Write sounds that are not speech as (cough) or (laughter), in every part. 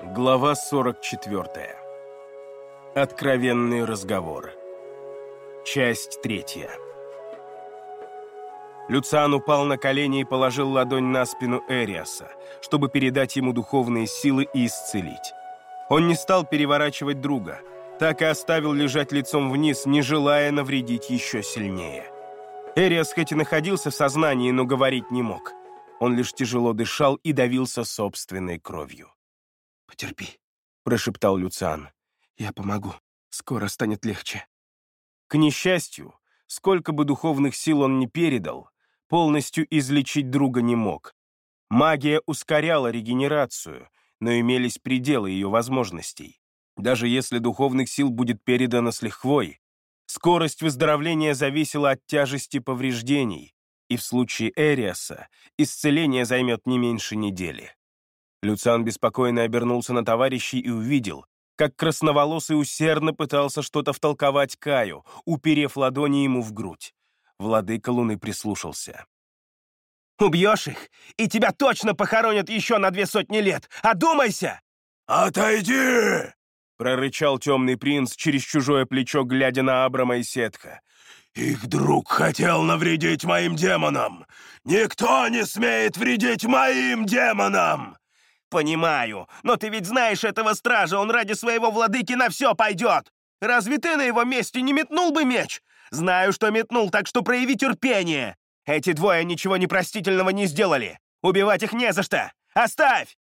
Глава 44. Откровенный разговор. Часть третья. Люциан упал на колени и положил ладонь на спину Эриаса, чтобы передать ему духовные силы и исцелить. Он не стал переворачивать друга, так и оставил лежать лицом вниз, не желая навредить еще сильнее. Эриас хоть и находился в сознании, но говорить не мог. Он лишь тяжело дышал и давился собственной кровью. «Потерпи», — прошептал Люциан. «Я помогу. Скоро станет легче». К несчастью, сколько бы духовных сил он ни передал, полностью излечить друга не мог. Магия ускоряла регенерацию, но имелись пределы ее возможностей. Даже если духовных сил будет передано с лихвой, скорость выздоровления зависела от тяжести повреждений, и в случае Эриаса исцеление займет не меньше недели. Люциан беспокойно обернулся на товарищей и увидел, как красноволосый усердно пытался что-то втолковать Каю, уперев ладони ему в грудь. Владыка Луны прислушался. «Убьешь их, и тебя точно похоронят еще на две сотни лет! Одумайся!» «Отойди!» — прорычал темный принц через чужое плечо, глядя на Абрама и Сетха. «Их друг хотел навредить моим демонам! Никто не смеет вредить моим демонам!» «Понимаю, но ты ведь знаешь этого стража, он ради своего владыки на все пойдет! Разве ты на его месте не метнул бы меч? Знаю, что метнул, так что прояви терпение! Эти двое ничего непростительного не сделали! Убивать их не за что! Оставь!»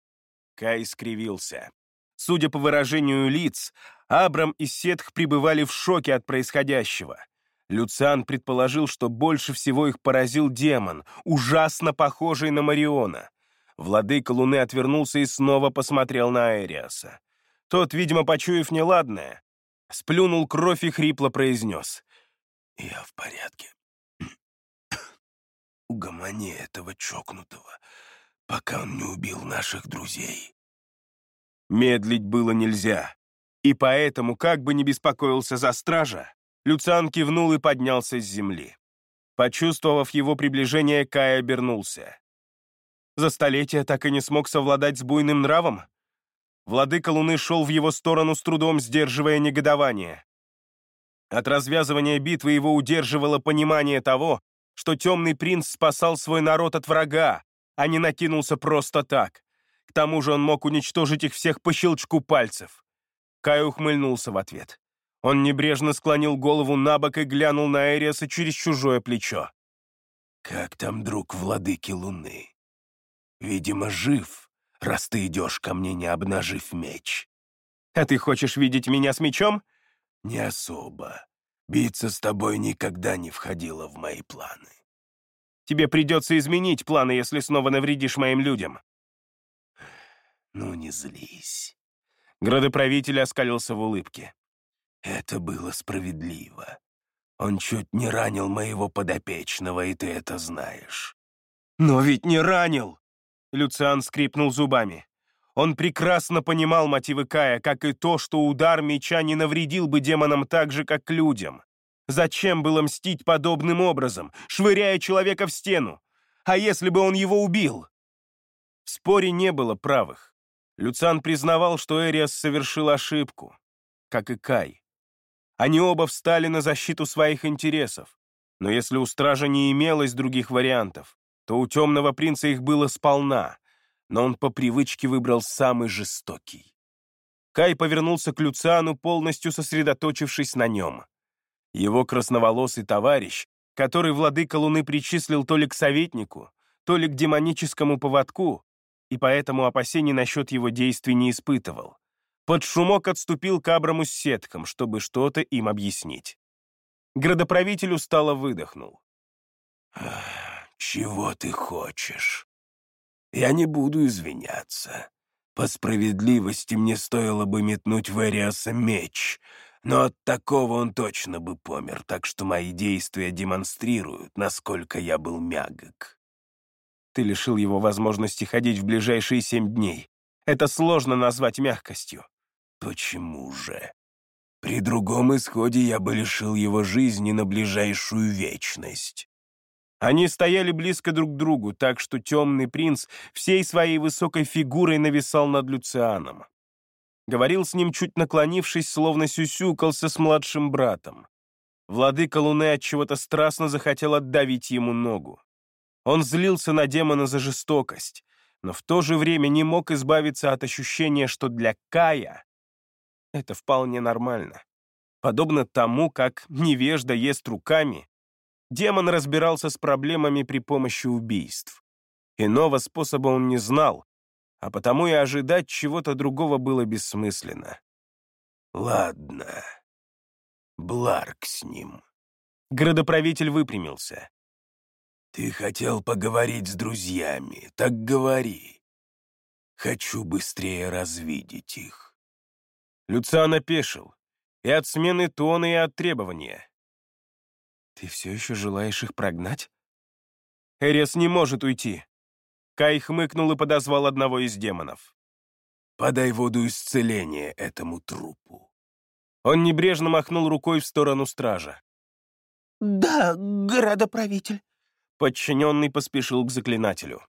Кай скривился. Судя по выражению лиц, Абрам и Сетх пребывали в шоке от происходящего. Люциан предположил, что больше всего их поразил демон, ужасно похожий на Мариона. Владыка Луны отвернулся и снова посмотрел на Эриаса. Тот, видимо, почуяв неладное, сплюнул кровь и хрипло произнес. «Я в порядке. (clears throat) Угомони этого чокнутого, пока он не убил наших друзей». Медлить было нельзя, и поэтому, как бы ни беспокоился за стража, Люциан кивнул и поднялся с земли. Почувствовав его приближение, Кай обернулся. За столетия так и не смог совладать с буйным нравом? Владыка Луны шел в его сторону с трудом, сдерживая негодование. От развязывания битвы его удерживало понимание того, что темный принц спасал свой народ от врага, а не накинулся просто так. К тому же он мог уничтожить их всех по щелчку пальцев. Кай ухмыльнулся в ответ. Он небрежно склонил голову на бок и глянул на Эриаса через чужое плечо. «Как там друг владыки Луны? Видимо, жив, раз ты идешь ко мне, не обнажив меч». «А ты хочешь видеть меня с мечом?» «Не особо. Биться с тобой никогда не входило в мои планы». «Тебе придется изменить планы, если снова навредишь моим людям». «Ну, не злись». Градоправитель оскалился в улыбке. Это было справедливо. Он чуть не ранил моего подопечного, и ты это знаешь. Но ведь не ранил! Люциан скрипнул зубами. Он прекрасно понимал мотивы Кая, как и то, что удар меча не навредил бы демонам так же, как людям. Зачем было мстить подобным образом, швыряя человека в стену? А если бы он его убил? В споре не было правых. Люциан признавал, что Эриас совершил ошибку, как и Кай. Они оба встали на защиту своих интересов. Но если у стража не имелось других вариантов, то у темного принца их было сполна, но он по привычке выбрал самый жестокий. Кай повернулся к Люциану, полностью сосредоточившись на нем. Его красноволосый товарищ, который владыка Луны причислил то ли к советнику, то ли к демоническому поводку, и поэтому опасений насчет его действий не испытывал. Под шумок отступил к Абраму с сетком, чтобы что-то им объяснить. Градоправитель устало выдохнул. «Чего ты хочешь? Я не буду извиняться. По справедливости мне стоило бы метнуть в Эриаса меч, но от такого он точно бы помер, так что мои действия демонстрируют, насколько я был мягок». «Ты лишил его возможности ходить в ближайшие семь дней. Это сложно назвать мягкостью. Почему же? При другом исходе я бы лишил его жизни на ближайшую вечность. Они стояли близко друг к другу, так что темный принц всей своей высокой фигурой нависал над Люцианом. Говорил с ним, чуть наклонившись, словно сюсюкался с младшим братом. Владыка Луны от чего-то страстно захотел отдавить ему ногу. Он злился на демона за жестокость, но в то же время не мог избавиться от ощущения, что для Кая это вполне нормально. Подобно тому, как невежда ест руками, демон разбирался с проблемами при помощи убийств. Иного способа он не знал, а потому и ожидать чего-то другого было бессмысленно. «Ладно, Бларк с ним». Градоправитель выпрямился. «Ты хотел поговорить с друзьями, так говори. Хочу быстрее развидеть их». Люциан опешил. И от смены тона, и от требования. «Ты все еще желаешь их прогнать?» Эрес не может уйти. Кай хмыкнул и подозвал одного из демонов. «Подай воду исцеления этому трупу». Он небрежно махнул рукой в сторону стража. «Да, градоправитель». Подчиненный поспешил к заклинателю.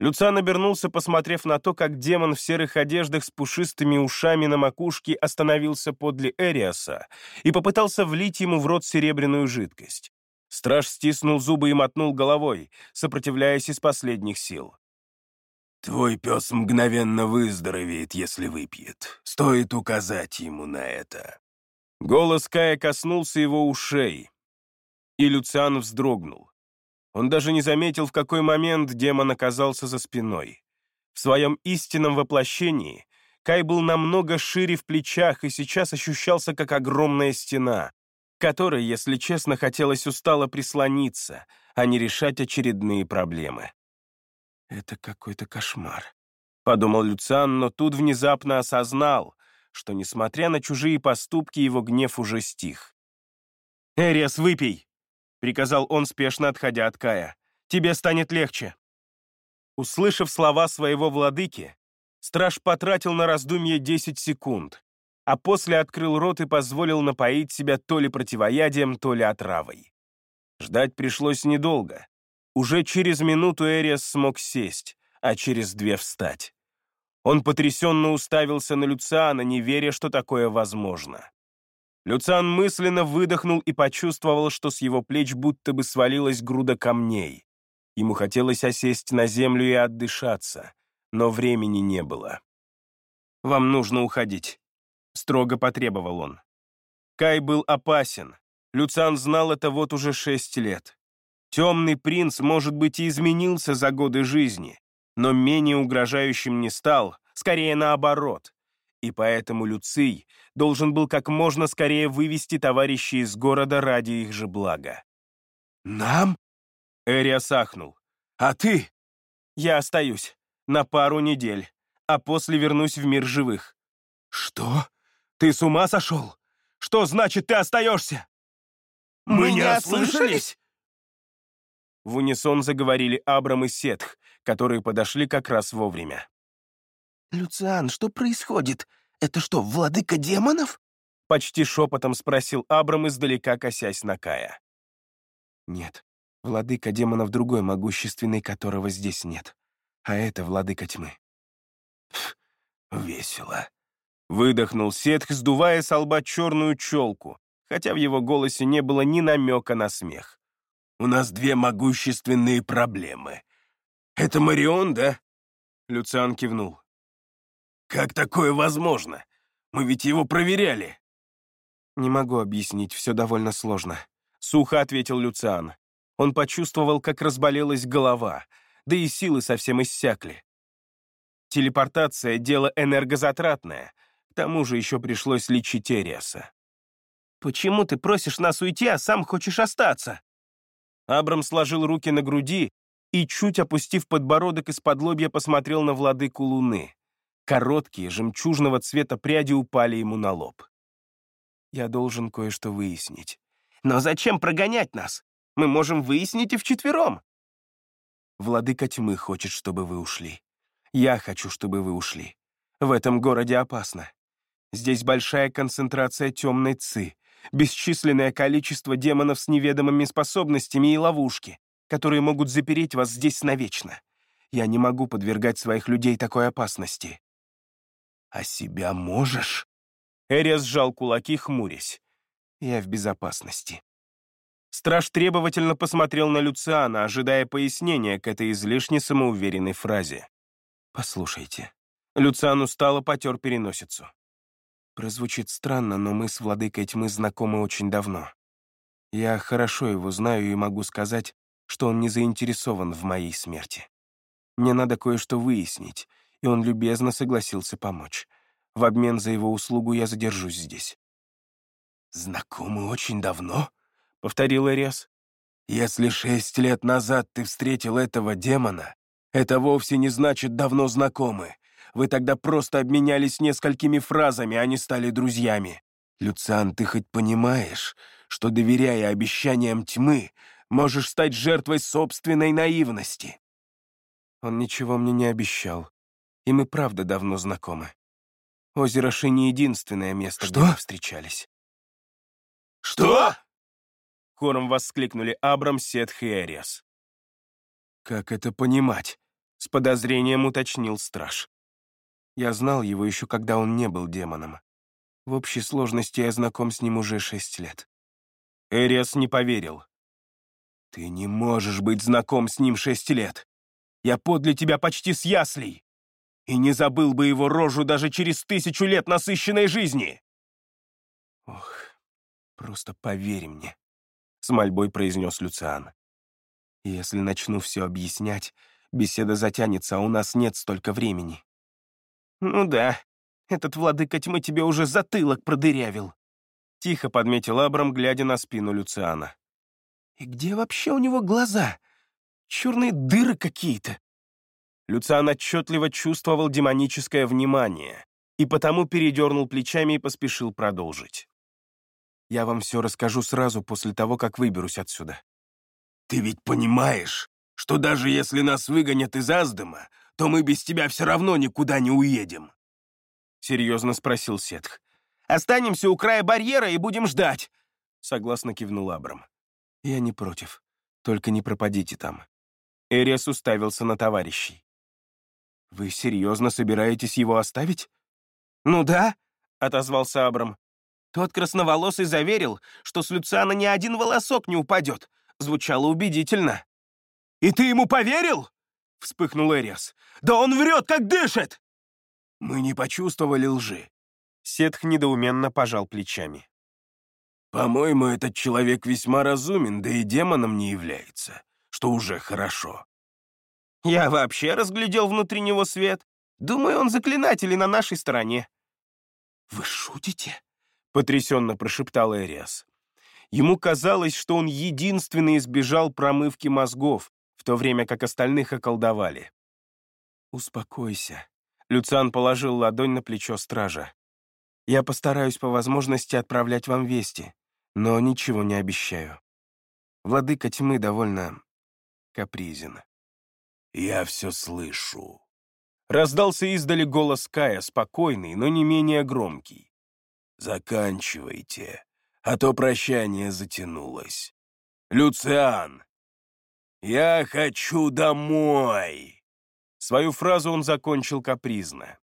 Люциан обернулся, посмотрев на то, как демон в серых одеждах с пушистыми ушами на макушке остановился подле Эриаса и попытался влить ему в рот серебряную жидкость. Страж стиснул зубы и мотнул головой, сопротивляясь из последних сил. «Твой пес мгновенно выздоровеет, если выпьет. Стоит указать ему на это». Голос Кая коснулся его ушей, и Люциан вздрогнул. Он даже не заметил, в какой момент демон оказался за спиной. В своем истинном воплощении Кай был намного шире в плечах и сейчас ощущался как огромная стена, которой, если честно, хотелось устало прислониться, а не решать очередные проблемы. «Это какой-то кошмар», — подумал Люциан, но тут внезапно осознал, что, несмотря на чужие поступки, его гнев уже стих. «Эриас, выпей!» — приказал он, спешно отходя от Кая. «Тебе станет легче». Услышав слова своего владыки, страж потратил на раздумье 10 секунд, а после открыл рот и позволил напоить себя то ли противоядием, то ли отравой. Ждать пришлось недолго. Уже через минуту Эриас смог сесть, а через две встать. Он потрясенно уставился на Люциана, не веря, что такое возможно. Люциан мысленно выдохнул и почувствовал, что с его плеч будто бы свалилась груда камней. Ему хотелось осесть на землю и отдышаться, но времени не было. «Вам нужно уходить», — строго потребовал он. Кай был опасен. Люциан знал это вот уже шесть лет. Темный принц, может быть, и изменился за годы жизни, но менее угрожающим не стал, скорее наоборот. И поэтому Люций должен был как можно скорее вывести товарищей из города ради их же блага. «Нам?» — Эриас ахнул. «А ты?» «Я остаюсь. На пару недель. А после вернусь в мир живых». «Что? Ты с ума сошел? Что значит, ты остаешься?» «Мы не ослышались?» В унисон заговорили Абрам и Сетх, которые подошли как раз вовремя. «Люциан, что происходит? Это что, владыка демонов?» Почти шепотом спросил Абрам, издалека косясь на Кая. «Нет, владыка демонов другой, могущественный, которого здесь нет. А это владыка тьмы». «Весело», — выдохнул Сетх, сдувая с лба черную челку, хотя в его голосе не было ни намека на смех. «У нас две могущественные проблемы. Это Марион, да?» Люциан кивнул. Как такое возможно? Мы ведь его проверяли. Не могу объяснить, все довольно сложно. Сухо ответил Люциан. Он почувствовал, как разболелась голова, да и силы совсем иссякли. Телепортация — дело энергозатратное, к тому же еще пришлось лечить Эриаса. «Почему ты просишь нас уйти, а сам хочешь остаться?» Абрам сложил руки на груди и, чуть опустив подбородок из-под лобья, посмотрел на владыку Луны. Короткие, жемчужного цвета пряди упали ему на лоб. «Я должен кое-что выяснить». «Но зачем прогонять нас? Мы можем выяснить и вчетвером». «Владыка тьмы хочет, чтобы вы ушли. Я хочу, чтобы вы ушли. В этом городе опасно. Здесь большая концентрация темной ци, бесчисленное количество демонов с неведомыми способностями и ловушки, которые могут запереть вас здесь навечно. Я не могу подвергать своих людей такой опасности. «А себя можешь?» Эриас сжал кулаки, хмурясь. «Я в безопасности». Страж требовательно посмотрел на Люциана, ожидая пояснения к этой излишне самоуверенной фразе. «Послушайте». Люциан устало потер переносицу. Прозвучит странно, но мы с владыкой тьмы знакомы очень давно. Я хорошо его знаю и могу сказать, что он не заинтересован в моей смерти. Мне надо кое-что выяснить, и он любезно согласился помочь. В обмен за его услугу я задержусь здесь. «Знакомы очень давно?» — повторил Эрес. «Если шесть лет назад ты встретил этого демона, это вовсе не значит давно знакомы. Вы тогда просто обменялись несколькими фразами, а не стали друзьями. Люциан, ты хоть понимаешь, что, доверяя обещаниям тьмы, можешь стать жертвой собственной наивности?» Он ничего мне не обещал, и мы правда давно знакомы. Озеро Ши не единственное место, Что? где мы встречались. «Что?» Хором воскликнули Абрам, Сетх и Эриас. «Как это понимать?» — с подозрением уточнил страж. Я знал его еще, когда он не был демоном. В общей сложности я знаком с ним уже шесть лет. Эриас не поверил. «Ты не можешь быть знаком с ним шесть лет. Я подле тебя почти с яслей. И не забыл бы его рожу даже через тысячу лет насыщенной жизни!» «Ох, просто поверь мне», — с мольбой произнес Люциан. «Если начну все объяснять, беседа затянется, а у нас нет столько времени». «Ну да, этот владыка тьмы тебе уже затылок продырявил», — тихо подметил Абрам, глядя на спину Люциана. «И где вообще у него глаза? Черные дыры какие-то». Люциан отчетливо чувствовал демоническое внимание и потому передернул плечами и поспешил продолжить. «Я вам все расскажу сразу после того, как выберусь отсюда». «Ты ведь понимаешь, что даже если нас выгонят из Аздама, то мы без тебя все равно никуда не уедем?» Серьезно спросил Сетх. «Останемся у края барьера и будем ждать!» Согласно кивнул Абрам. «Я не против. Только не пропадите там». Эриас уставился на товарищей. «Вы серьезно собираетесь его оставить?» «Ну да», — отозвался Абрам. «Тот красноволосый заверил, что с Люциана ни один волосок не упадет. Звучало убедительно». «И ты ему поверил?» — вспыхнул Эриас. «Да он врет, как дышит!» «Мы не почувствовали лжи». Сетх недоуменно пожал плечами. «По-моему, этот человек весьма разумен, да и демоном не является, что уже хорошо». «Я вообще разглядел внутри него свет. Думаю, он заклинатель и на нашей стороне». «Вы шутите?» — потрясенно прошептал Эриас. Ему казалось, что он единственный избежал промывки мозгов, в то время как остальных околдовали. «Успокойся», — Люциан положил ладонь на плечо стража. «Я постараюсь по возможности отправлять вам вести, но ничего не обещаю. Владыка тьмы довольно капризен». «Я все слышу», Раздался издали голос Кая, спокойный, но не менее громкий. «Заканчивайте, а то прощание затянулось. Люциан, я хочу домой!» Свою фразу он закончил капризно.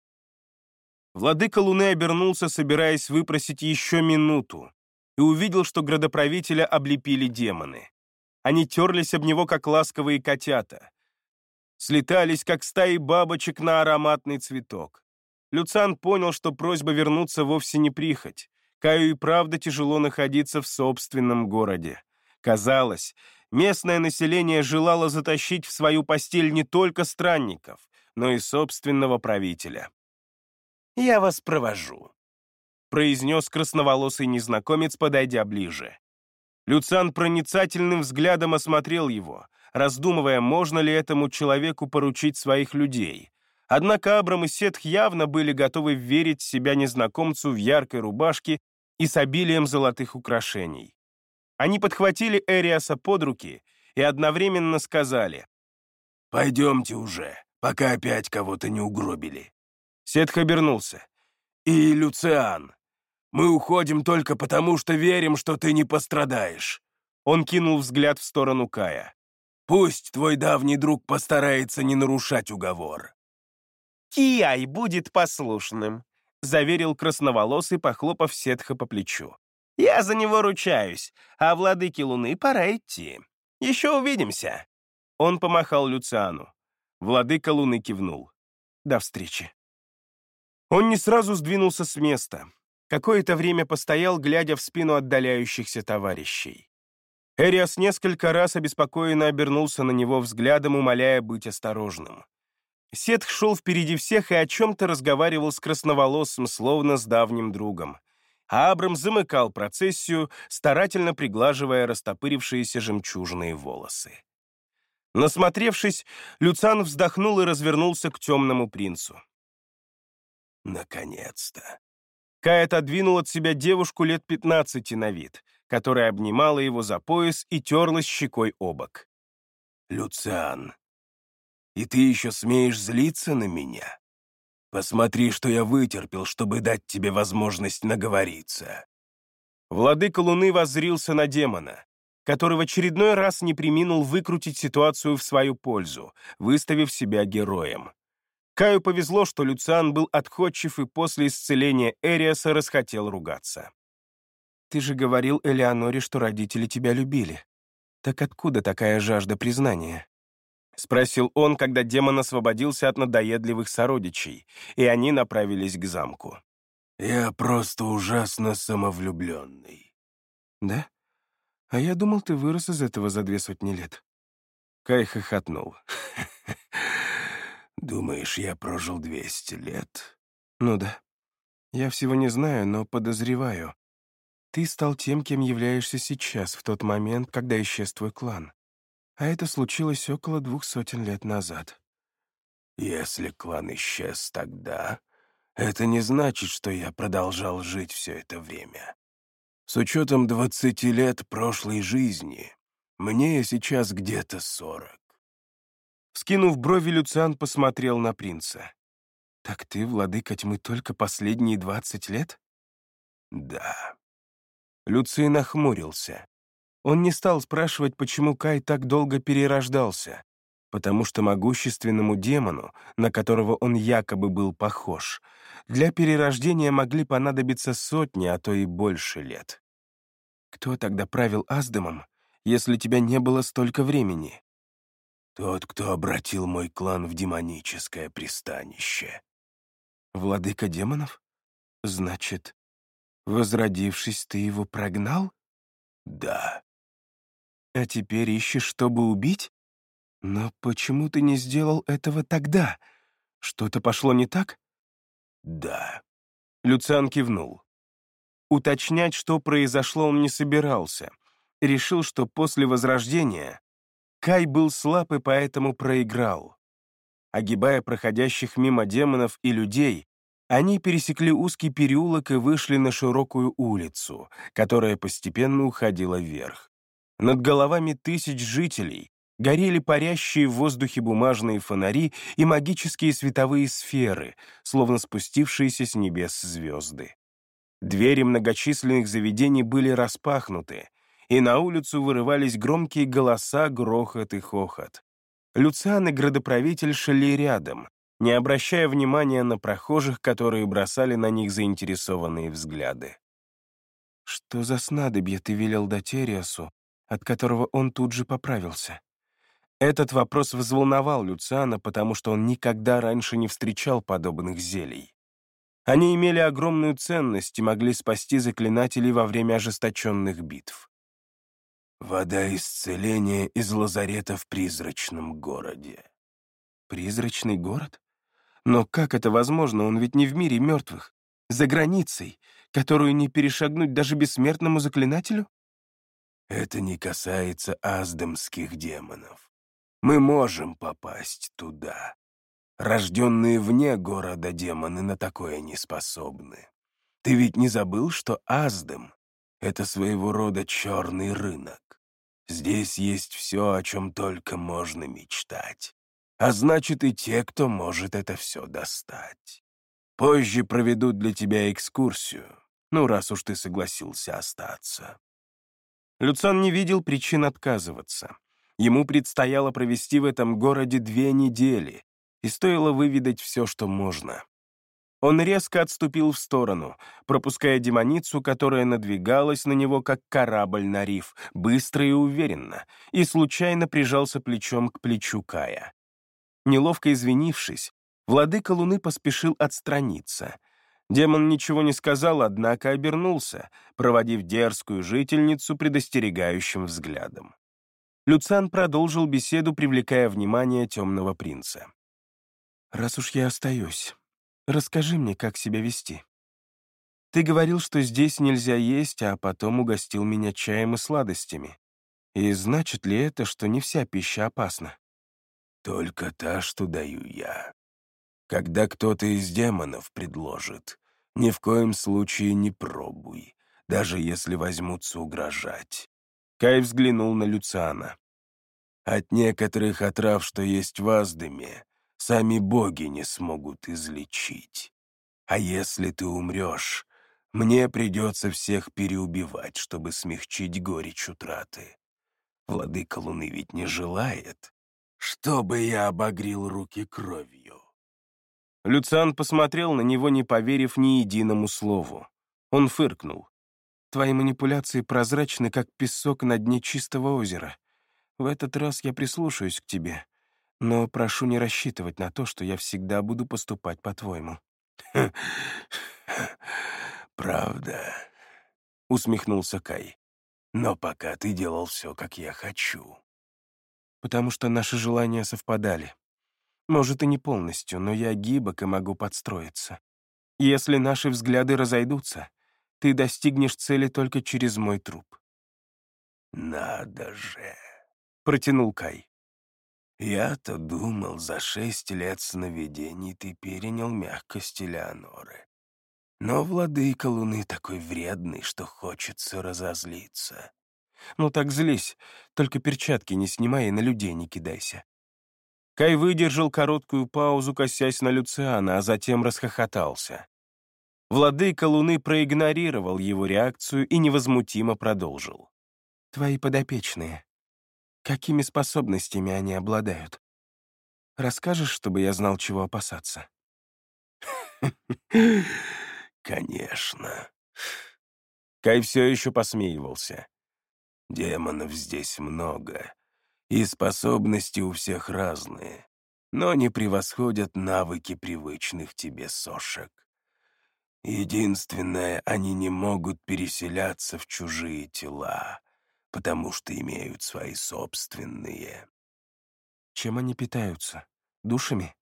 Владыка Луны обернулся, собираясь выпросить еще минуту, и увидел, что градоправителя облепили демоны. Они терлись об него, как ласковые котята. Слетались, как стаи бабочек на ароматный цветок. Люцан понял, что просьба вернуться вовсе не прихоть. Каю и правда тяжело находиться в собственном городе. Казалось, местное население желало затащить в свою постель не только странников, но и собственного правителя. «Я вас провожу», — произнес красноволосый незнакомец, подойдя ближе. Люцан проницательным взглядом осмотрел его, раздумывая, можно ли этому человеку поручить своих людей. Однако Абрам и Сетх явно были готовы верить себя незнакомцу в яркой рубашке и с обилием золотых украшений. Они подхватили Эриаса под руки и одновременно сказали «Пойдемте уже, пока опять кого-то не угробили». Сетх обернулся. «И, Люциан, мы уходим только потому, что верим, что ты не пострадаешь». Он кинул взгляд в сторону Кая. «Пусть твой давний друг постарается не нарушать уговор». Киай будет послушным», — заверил красноволосый, похлопав Сетха по плечу. «Я за него ручаюсь, а владыке Луны пора идти. Еще увидимся». Он помахал Люциану. Владыка Луны кивнул. «До встречи». Он не сразу сдвинулся с места. Какое-то время постоял, глядя в спину отдаляющихся товарищей. Эриас несколько раз обеспокоенно обернулся на него взглядом, умоляя быть осторожным. Сетх шел впереди всех и о чем-то разговаривал с красноволосым, словно с давним другом. А Абрам замыкал процессию, старательно приглаживая растопырившиеся жемчужные волосы. Насмотревшись, Люцан вздохнул и развернулся к темному принцу. «Наконец-то!» Кай отодвинул от себя девушку лет пятнадцати на вид — которая обнимала его за пояс и терлась щекой о бок. «Люциан, и ты еще смеешь злиться на меня? Посмотри, что я вытерпел, чтобы дать тебе возможность наговориться». Владыка Луны воззрился на демона, который в очередной раз не приминул выкрутить ситуацию в свою пользу, выставив себя героем. Каю повезло, что Люциан был отходчив и после исцеления Эриаса расхотел ругаться. Ты же говорил Элеоноре, что родители тебя любили. Так откуда такая жажда признания?» Спросил он, когда демон освободился от надоедливых сородичей, и они направились к замку. «Я просто ужасно самовлюбленный». «Да? А я думал, ты вырос из этого за две сотни лет». Кай хохотнул. (laughs) «Думаешь, я прожил двести лет?» «Ну да. Я всего не знаю, но подозреваю. Ты стал тем, кем являешься сейчас, в тот момент, когда исчез твой клан. А это случилось около двух сотен лет назад. Если клан исчез тогда, это не значит, что я продолжал жить все это время. С учетом двадцати лет прошлой жизни, мне сейчас где-то сорок. Скинув брови, Люциан посмотрел на принца. «Так ты, владыка тьмы, только последние двадцать лет?» «Да». Люций нахмурился. Он не стал спрашивать, почему Кай так долго перерождался, потому что могущественному демону, на которого он якобы был похож, для перерождения могли понадобиться сотни, а то и больше лет. Кто тогда правил Аздемом, если тебя не было столько времени? Тот, кто обратил мой клан в демоническое пристанище. Владыка демонов? Значит, Возродившись, ты его прогнал? Да. А теперь ищешь, чтобы убить? Но почему ты не сделал этого тогда? Что-то пошло не так? Да. Люциан кивнул. Уточнять, что произошло, он не собирался. Решил, что после Возрождения Кай был слаб и поэтому проиграл. Огибая проходящих мимо демонов и людей, они пересекли узкий переулок и вышли на широкую улицу, которая постепенно уходила вверх. Над головами тысяч жителей горели парящие в воздухе бумажные фонари и магические световые сферы, словно спустившиеся с небес звезды. Двери многочисленных заведений были распахнуты, и на улицу вырывались громкие голоса, грохот и хохот. Люциан и градоправитель шли рядом, не обращая внимания на прохожих, которые бросали на них заинтересованные взгляды. «Что за снадобье ты велел дать Эриасу, от которого он тут же поправился?» Этот вопрос взволновал Люциана, потому что он никогда раньше не встречал подобных зелий. Они имели огромную ценность и могли спасти заклинателей во время ожесточенных битв. «Вода исцеления из лазарета в призрачном городе». «Призрачный город?» Но как это возможно? Он ведь не в мире мертвых. За границей, которую не перешагнуть даже бессмертному заклинателю? Это не касается аздамских демонов. Мы можем попасть туда. Рожденные вне города демоны на такое не способны. Ты ведь не забыл, что Аздам — это своего рода черный рынок. Здесь есть все, о чем только можно мечтать а значит и те, кто может это все достать. Позже проведут для тебя экскурсию, ну, раз уж ты согласился остаться». Люцан не видел причин отказываться. Ему предстояло провести в этом городе две недели, и стоило выведать все, что можно. Он резко отступил в сторону, пропуская демоницу, которая надвигалась на него, как корабль на риф, быстро и уверенно, и случайно прижался плечом к плечу Кая. Неловко извинившись, владыка Луны поспешил отстраниться. Демон ничего не сказал, однако обернулся, проводив дерзкую жительницу предостерегающим взглядом. Люциан продолжил беседу, привлекая внимание темного принца. «Раз уж я остаюсь, расскажи мне, как себя вести. Ты говорил, что здесь нельзя есть, а потом угостил меня чаем и сладостями. И значит ли это, что не вся пища опасна?» «Только та, что даю я. Когда кто-то из демонов предложит, ни в коем случае не пробуй, даже если возьмутся угрожать. Кай взглянул на Люциана. «От некоторых отрав, что есть в Аздыме, сами боги не смогут излечить. А если ты умрешь, мне придется всех переубивать, чтобы смягчить горечь утраты. Владыка Луны ведь не желает, чтобы я обогрел руки кровью». Люциан посмотрел на него, не поверив ни единому слову. Он фыркнул. Твои манипуляции прозрачны, как песок на дне чистого озера. В этот раз я прислушаюсь к тебе, но прошу не рассчитывать на то, что я всегда буду поступать по-твоему». (laughs) «Правда», — усмехнулся Кай. «Но пока ты делал все, как я хочу». «Потому что наши желания совпадали. Может, и не полностью, но я гибок и могу подстроиться. Если наши взгляды разойдутся, ты достигнешь цели только через мой труп». «Надо же!» — протянул Кай. «Я-то думал, за шесть лет сновидений ты перенял мягкость Элеоноры. Но владыка Луны такой вредный, что хочется разозлиться». «Ну так злись, только перчатки не снимай и на людей не кидайся». Кай выдержал короткую паузу, косясь на Люциана, а затем расхохотался. Владыка Луны проигнорировал его реакцию и невозмутимо продолжил. «Твои подопечные. Какими способностями они обладают? Расскажешь, чтобы я знал, чего опасаться?» (laughs) «Конечно». Кай все еще посмеивался. «Демонов здесь много, и способности у всех разные, но не превосходят навыки привычных тебе сошек. Единственное, они не могут переселяться в чужие тела, потому что имеют свои собственные. Чем они питаются? Душами?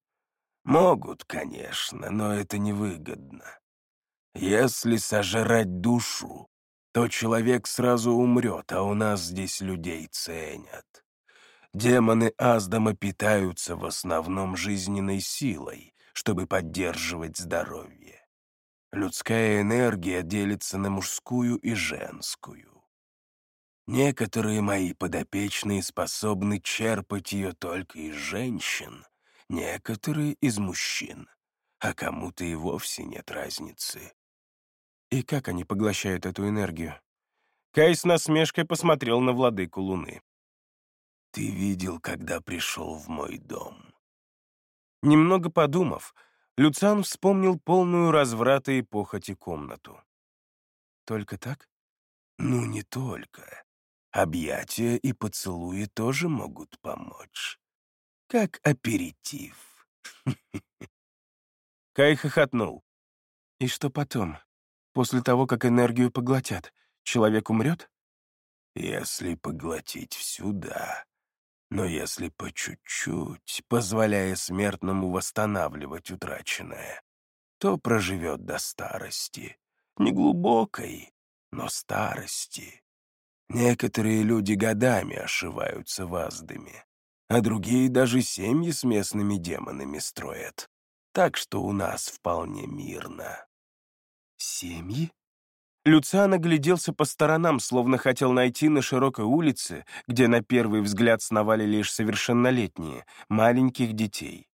Могут, конечно, но это невыгодно. Если сожрать душу, то человек сразу умрет, а у нас здесь людей ценят. Демоны Аздама питаются в основном жизненной силой, чтобы поддерживать здоровье. Людская энергия делится на мужскую и женскую. Некоторые мои подопечные способны черпать ее только из женщин, некоторые — из мужчин, а кому-то и вовсе нет разницы. И как они поглощают эту энергию? Кай с насмешкой посмотрел на владыку Луны. «Ты видел, когда пришел в мой дом?» Немного подумав, Люциан вспомнил полную разврата и похоти комнату. «Только так?» «Ну, не только. Объятия и поцелуи тоже могут помочь. Как аперитив». (laughs) Кай хохотнул. «И что потом? После того, как энергию поглотят, человек умрет?» «Если поглотить всю, да. Но если по чуть-чуть, позволяя смертному восстанавливать утраченное, то проживет до старости. Не глубокой, но старости. Некоторые люди годами ошиваются в Аздаме, а другие даже семьи с местными демонами строят. Так что у нас вполне мирно. Семьи? Люциан огляделся по сторонам, словно хотел найти на широкой улице, где на первый взгляд сновали лишь совершеннолетние, маленьких детей.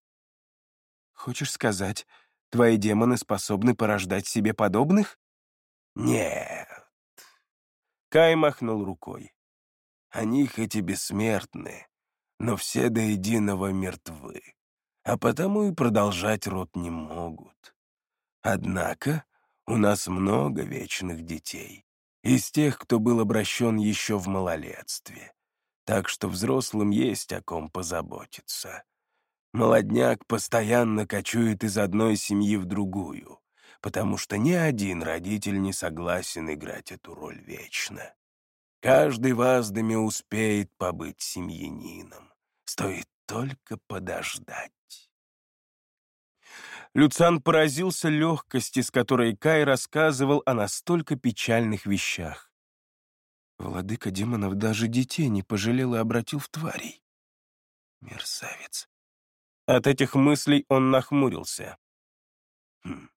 «Хочешь сказать, твои демоны способны порождать себе подобных?» «Нет». Кай махнул рукой. «Они хоть и бессмертны, но все до единого мертвы, а потому и продолжать род не могут. Однако у нас много вечных детей, из тех, кто был обращен еще в малолетстве, так что взрослым есть о ком позаботиться. Молодняк постоянно кочует из одной семьи в другую, потому что ни один родитель не согласен играть эту роль вечно. Каждый в Аздаме успеет побыть семьянином. Стоит только подождать. Люциан поразился легкости, с которой Кай рассказывал о настолько печальных вещах. Владыка демонов даже детей не пожалел и обратил в тварей. Мерзавец. От этих мыслей он нахмурился. «Хм,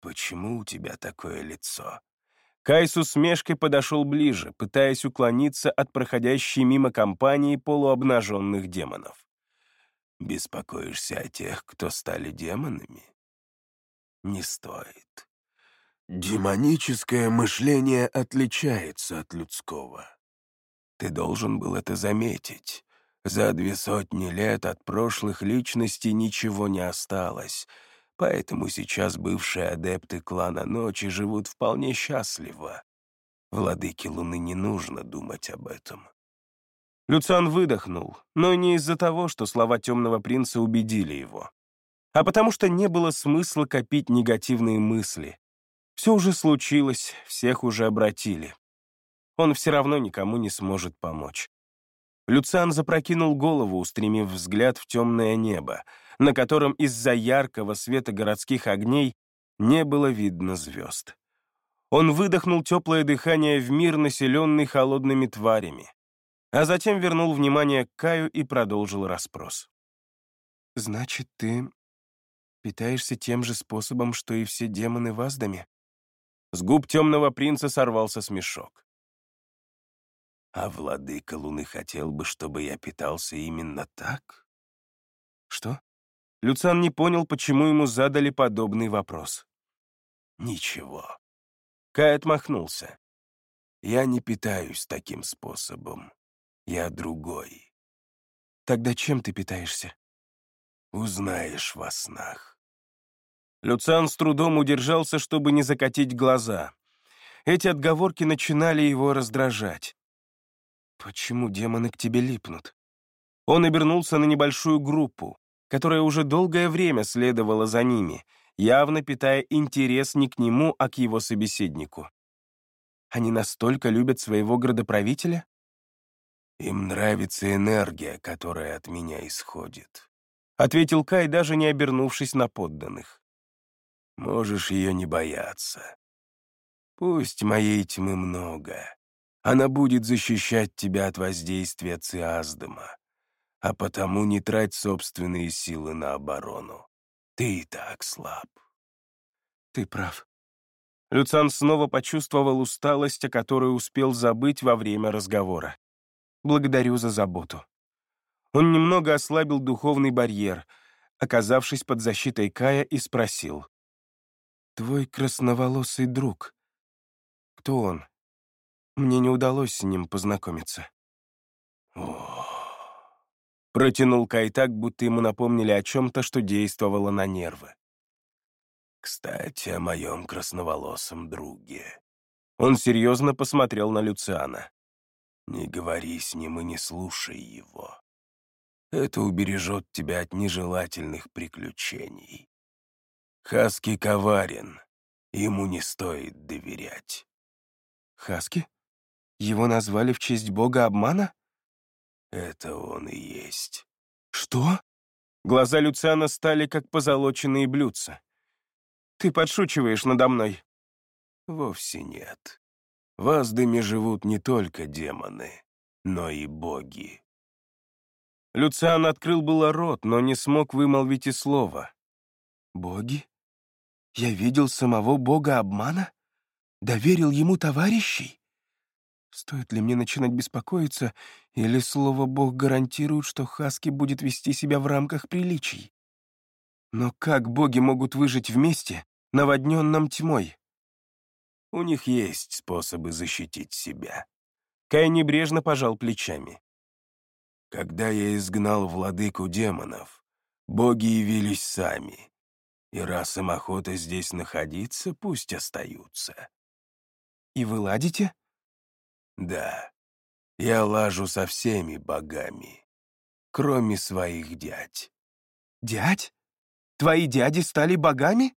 почему у тебя такое лицо?» Кай с усмешкой подошел ближе, пытаясь уклониться от проходящей мимо компании полуобнаженных демонов. «Беспокоишься о тех, кто стали демонами?» «Не стоит. Демоническое мышление отличается от людского. Ты должен был это заметить. За две сотни лет от прошлых личностей ничего не осталось, поэтому сейчас бывшие адепты клана Ночи живут вполне счастливо. Владыке Луны не нужно думать об этом. Люциан выдохнул, но не из-за того, что слова Темного Принца убедили его, а потому что не было смысла копить негативные мысли. Все уже случилось, всех уже обратили. Он все равно никому не сможет помочь. Люциан запрокинул голову, устремив взгляд в темное небо, на котором из-за яркого света городских огней не было видно звезд. Он выдохнул теплое дыхание в мир, населенный холодными тварями, а затем вернул внимание к Каю и продолжил расспрос. «Значит, ты питаешься тем же способом, что и все демоны в Аздаме?» С губ темного принца сорвался смешок. А владыка Луны хотел бы, чтобы я питался именно так? Что? Люциан не понял, почему ему задали подобный вопрос. Ничего. Кай отмахнулся. Я не питаюсь таким способом. Я другой. Тогда чем ты питаешься? Узнаешь во снах. Люциан с трудом удержался, чтобы не закатить глаза. Эти отговорки начинали его раздражать. Почему демоны к тебе липнут? Он обернулся на небольшую группу, которая уже долгое время следовала за ними, явно питая интерес не к нему, а к его собеседнику. Они настолько любят своего градоправителя? Им нравится энергия, которая от меня исходит, ответил Кай, даже не обернувшись на подданных. Можешь ее не бояться. Пусть моей тьмы много, она будет защищать тебя от воздействия Циаздема, а потому не трать собственные силы на оборону. Ты и так слаб. Ты прав. Люцан снова почувствовал усталость, о которой успел забыть во время разговора. Благодарю за заботу. Он немного ослабил духовный барьер, оказавшись под защитой Кая, и спросил. «Твой красноволосый друг. Кто он?» Мне не удалось с ним познакомиться. Протянул Кай так, будто ему напомнили о чем-то, что действовало на нервы. Кстати, о моем красноволосом друге. Он серьезно посмотрел на Люциана. Не говори с ним и не слушай его. Это убережет тебя от нежелательных приключений. Хаски коварен, ему не стоит доверять. Хаски? Его назвали в честь бога обмана? Это он и есть. Что? Глаза Люциана стали как позолоченные блюдца. Ты подшучиваешь надо мной. Вовсе нет. В Аздаме живут не только демоны, но и боги. Люциан открыл было рот, но не смог вымолвить и слова. «Боги? Я видел самого бога обмана? Доверил ему товарищей?» Стоит ли мне начинать беспокоиться, или слово «Бог» гарантирует, что Хаски будет вести себя в рамках приличий? Но как боги могут выжить вместе, наводненном тьмой? У них есть способы защитить себя. Кай небрежно пожал плечами. Когда я изгнал владыку демонов, боги явились сами. И раз им охота здесь находиться, пусть остаются. И вы ладите? Да, я лажу со всеми богами, кроме своих дядь. Дядь? Твои дяди стали богами?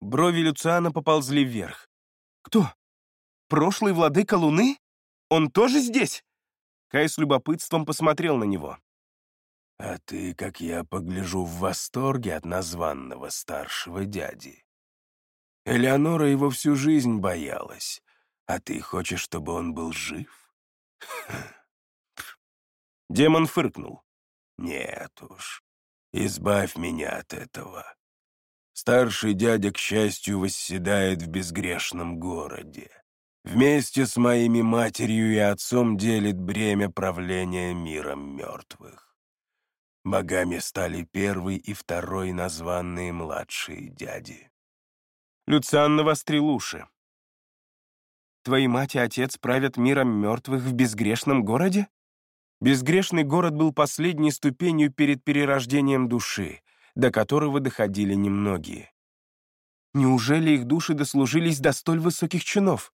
Брови Люциана поползли вверх. Кто? Прошлый владыка Луны? Он тоже здесь? Кай с любопытством посмотрел на него. А ты, как я погляжу, в восторге от названного старшего дяди. Элеонора его всю жизнь боялась, а ты хочешь, чтобы он был жив? (laughs) Демон фыркнул. Нет уж, избавь меня от этого. Старший дядя, к счастью, восседает в безгрешном городе. Вместе с моими матерью и отцом делит бремя правления миром мертвых. Богами стали первый и второй названные младшие дяди. Люциан навострил уши. Твои мать и отец правят миром мертвых в безгрешном городе? Безгрешный город был последней ступенью перед перерождением души, до которого доходили немногие. Неужели их души дослужились до столь высоких чинов?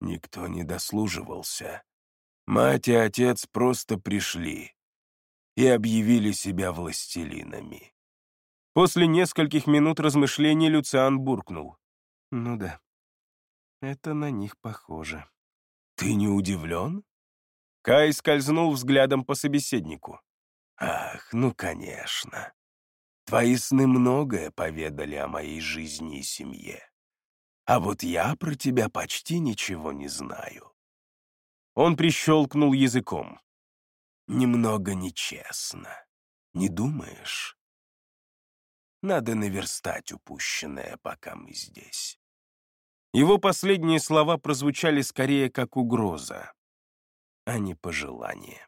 Никто не дослуживался. Мать и отец просто пришли и объявили себя властелинами. После нескольких минут размышлений Люциан буркнул. «Ну да, это на них похоже». «Ты не удивлен?» Кай скользнул взглядом по собеседнику. «Ах, ну, конечно. Твои сны многое поведали о моей жизни и семье. А вот я про тебя почти ничего не знаю». Он прищелкнул языком. «Немного нечестно. Не думаешь?» Надо наверстать упущенное, пока мы здесь. Его последние слова прозвучали скорее как угроза, а не пожелание.